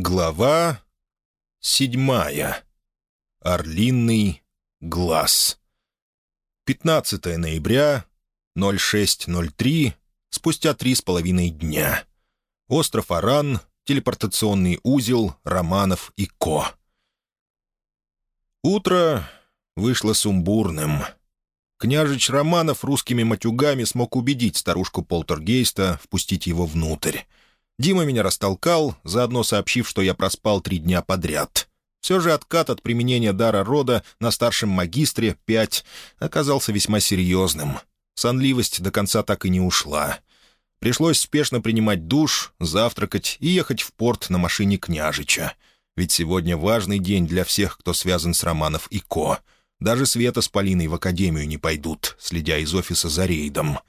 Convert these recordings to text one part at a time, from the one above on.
Глава седьмая. Орлиный глаз. 15 ноября, 06.03, спустя три с половиной дня. Остров Аран, телепортационный узел Романов и Ко. Утро вышло сумбурным. Княжич Романов русскими матюгами смог убедить старушку Полтергейста впустить его внутрь. Дима меня растолкал, заодно сообщив, что я проспал три дня подряд. Все же откат от применения дара рода на старшем магистре, пять, оказался весьма серьезным. Сонливость до конца так и не ушла. Пришлось спешно принимать душ, завтракать и ехать в порт на машине княжича. Ведь сегодня важный день для всех, кто связан с Романов и Ко. Даже Света с Полиной в академию не пойдут, следя из офиса за рейдом.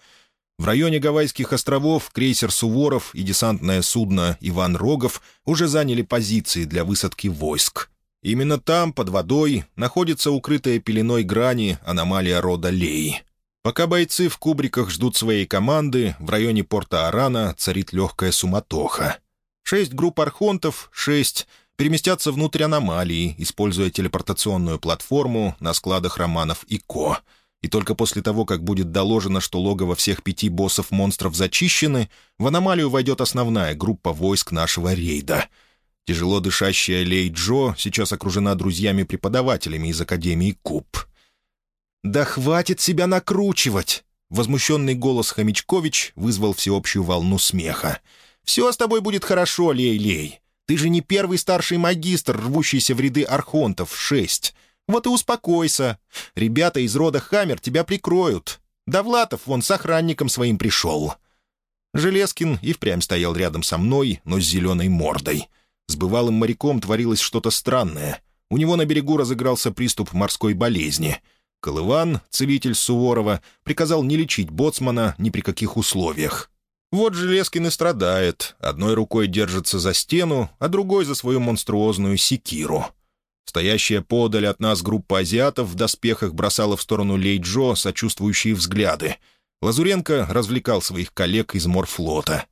В районе Гавайских островов крейсер «Суворов» и десантное судно «Иван Рогов» уже заняли позиции для высадки войск. Именно там, под водой, находится укрытая пеленой грани аномалия рода Лей. Пока бойцы в кубриках ждут своей команды, в районе порта Арана царит легкая суматоха. Шесть групп архонтов, шесть, переместятся внутрь аномалии, используя телепортационную платформу на складах романов и Ко — и только после того, как будет доложено, что логово всех пяти боссов-монстров зачищены, в аномалию войдет основная группа войск нашего рейда. Тяжело дышащая Лей Джо сейчас окружена друзьями-преподавателями из Академии Куб. «Да хватит себя накручивать!» Возмущенный голос Хомячкович вызвал всеобщую волну смеха. «Все с тобой будет хорошо, Лей-Лей. Ты же не первый старший магистр, рвущийся в ряды архонтов, шесть. Вот и успокойся. Ребята из рода Хаммер тебя прикроют. Довлатов вон с охранником своим пришел». Железкин и впрямь стоял рядом со мной, но с зеленой мордой. С бывалым моряком творилось что-то странное. У него на берегу разыгрался приступ морской болезни. Колыван, целитель Суворова, приказал не лечить боцмана ни при каких условиях. Вот Железкин и страдает. Одной рукой держится за стену, а другой за свою монструозную секиру. Стоящая подаль от нас группа азиатов в доспехах бросала в сторону Лейджо сочувствующие взгляды. Лазуренко развлекал своих коллег из морфлота.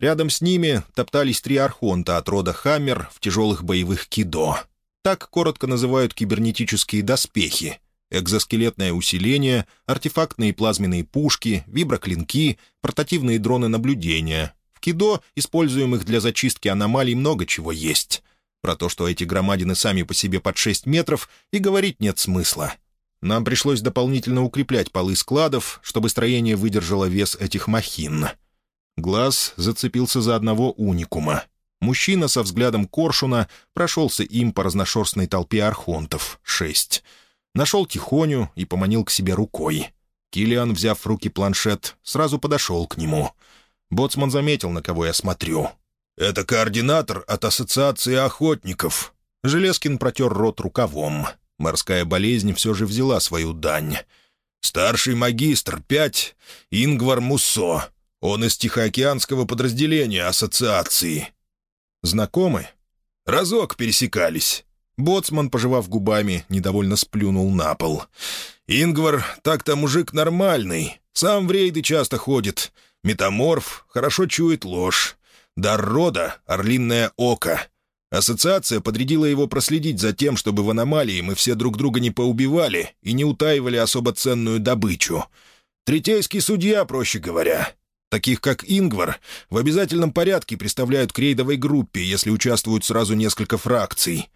Рядом с ними топтались три архонта от рода «Хаммер» в тяжелых боевых кидо. Так коротко называют кибернетические доспехи. Экзоскелетное усиление, артефактные плазменные пушки, виброклинки, портативные дроны наблюдения. В кидо, используемых для зачистки аномалий, много чего есть. Про то, что эти громадины сами по себе под 6 метров, и говорить нет смысла. Нам пришлось дополнительно укреплять полы складов, чтобы строение выдержало вес этих махин. Глаз зацепился за одного уникума. Мужчина со взглядом коршуна прошелся им по разношерстной толпе архонтов, шесть. Нашел тихоню и поманил к себе рукой. Килиан, взяв в руки планшет, сразу подошел к нему. Боцман заметил, на кого я смотрю. «Это координатор от Ассоциации охотников». Железкин протер рот рукавом. Морская болезнь все же взяла свою дань. «Старший магистр, пять, Ингвар Муссо. Он из Тихоокеанского подразделения Ассоциации». «Знакомы?» «Разок пересекались». Боцман, пожевав губами, недовольно сплюнул на пол. «Ингвар так-то мужик нормальный. Сам в рейды часто ходит. Метаморф, хорошо чует ложь. Дар рода — орлинное око. Ассоциация подрядила его проследить за тем, чтобы в аномалии мы все друг друга не поубивали и не утаивали особо ценную добычу. Третейский судья, проще говоря. Таких, как Ингвар, в обязательном порядке представляют к рейдовой группе, если участвуют сразу несколько фракций.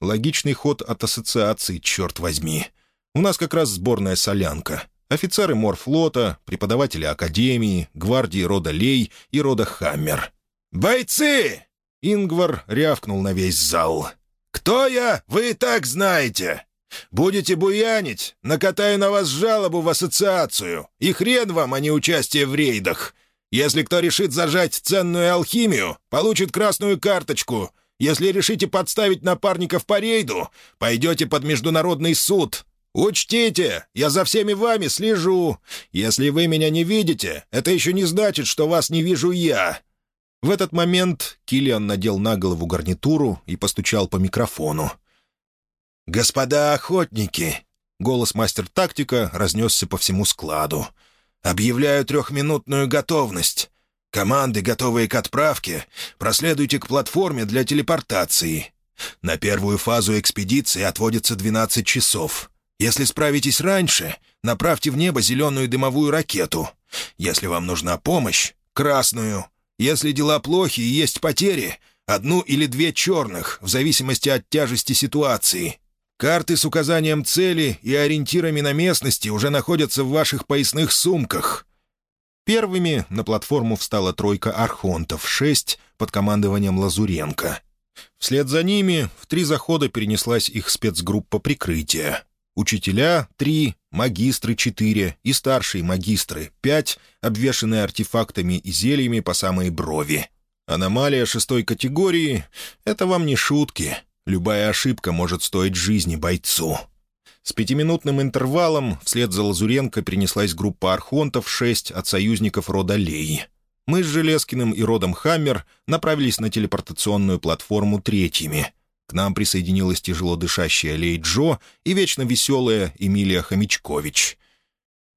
Логичный ход от ассоциации, черт возьми. У нас как раз сборная солянка. Офицеры морфлота, преподаватели академии, гвардии рода Лей и рода Хаммер — «Бойцы!» — Ингвар рявкнул на весь зал. «Кто я, вы и так знаете. Будете буянить, накатаю на вас жалобу в ассоциацию, и хрен вам, а не участие в рейдах. Если кто решит зажать ценную алхимию, получит красную карточку. Если решите подставить напарников по рейду, пойдете под международный суд. Учтите, я за всеми вами слежу. Если вы меня не видите, это еще не значит, что вас не вижу я. В этот момент Килиан надел на голову гарнитуру и постучал по микрофону. «Господа охотники!» — голос мастер-тактика разнесся по всему складу. «Объявляю трехминутную готовность. Команды, готовые к отправке, проследуйте к платформе для телепортации. На первую фазу экспедиции отводится 12 часов. Если справитесь раньше, направьте в небо зеленую дымовую ракету. Если вам нужна помощь — красную. Если дела плохи и есть потери — одну или две черных, в зависимости от тяжести ситуации. Карты с указанием цели и ориентирами на местности уже находятся в ваших поясных сумках. Первыми на платформу встала тройка архонтов, шесть под командованием Лазуренко. Вслед за ними в три захода перенеслась их спецгруппа прикрытия. Учителя — три, магистры — четыре и старшие магистры — пять, обвешанные артефактами и зельями по самой брови. Аномалия шестой категории — это вам не шутки. Любая ошибка может стоить жизни бойцу. С пятиминутным интервалом вслед за Лазуренко перенеслась группа архонтов шесть от союзников рода Лей. Мы с Железкиным и родом Хаммер направились на телепортационную платформу третьими. К нам присоединилась тяжело дышащая Лей Джо и вечно веселая Эмилия Хомячкович.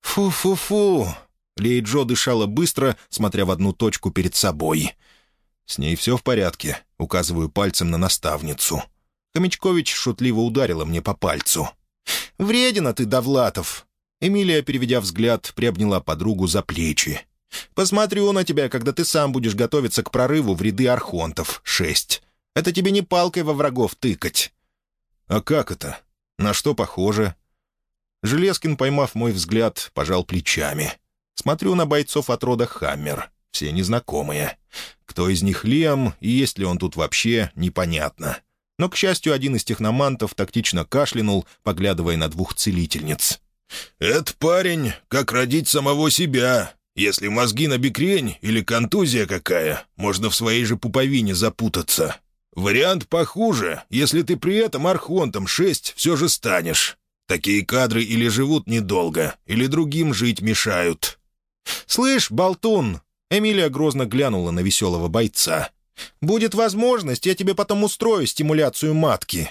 «Фу-фу-фу!» Лей Джо дышала быстро, смотря в одну точку перед собой. «С ней все в порядке», — указываю пальцем на наставницу. Хомячкович шутливо ударила мне по пальцу. «Вредина ты, Довлатов!» Эмилия, переведя взгляд, приобняла подругу за плечи. Посмотрю на тебя, когда ты сам будешь готовиться к прорыву в ряды архонтов. Шесть. Это тебе не палкой во врагов тыкать». «А как это? На что похоже?» Железкин, поймав мой взгляд, пожал плечами. Смотрю на бойцов от рода Хаммер. Все незнакомые. Кто из них Лиам и есть ли он тут вообще, непонятно. Но, к счастью, один из техномантов тактично кашлянул, поглядывая на двух целительниц. «Это парень, как родить самого себя. Если мозги на бекрень или контузия какая, можно в своей же пуповине запутаться. Вариант похуже, если ты при этом архонтом шесть все же станешь. Такие кадры или живут недолго, или другим жить мешают». «Слышь, болтун!» Эмилия грозно глянула на веселого бойца. «Будет возможность, я тебе потом устрою стимуляцию матки».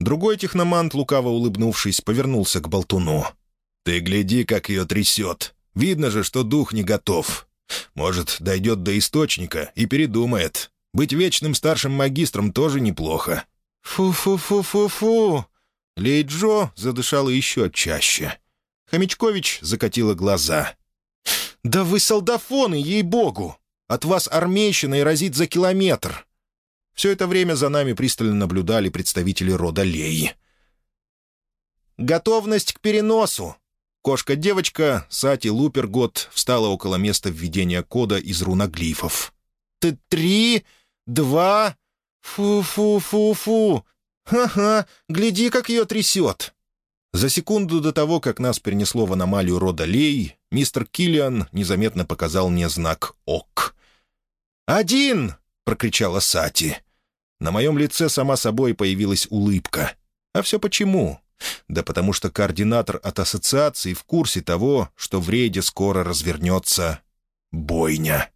Другой техномант, лукаво улыбнувшись, повернулся к болтуну. «Ты гляди, как ее трясет. Видно же, что дух не готов. Может, дойдет до источника и передумает. Быть вечным старшим магистром тоже неплохо». «Фу-фу-фу-фу-фу!» Лейджо задышала еще чаще. Хомячкович закатила глаза. «Да вы солдафоны, ей-богу! От вас армейщина и разит за километр!» Все это время за нами пристально наблюдали представители рода Леи. «Готовность к переносу!» Кошка-девочка Сати Лупергот встала около места введения кода из руноглифов. «Ты три, два... Фу-фу-фу-фу! Ха-ха! Гляди, как ее трясет!» За секунду до того, как нас перенесло в аномалию рода Лей, мистер Киллиан незаметно показал мне знак «ОК». «Один!» — прокричала Сати. На моем лице сама собой появилась улыбка. А все почему? Да потому что координатор от ассоциации в курсе того, что в рейде скоро развернется бойня.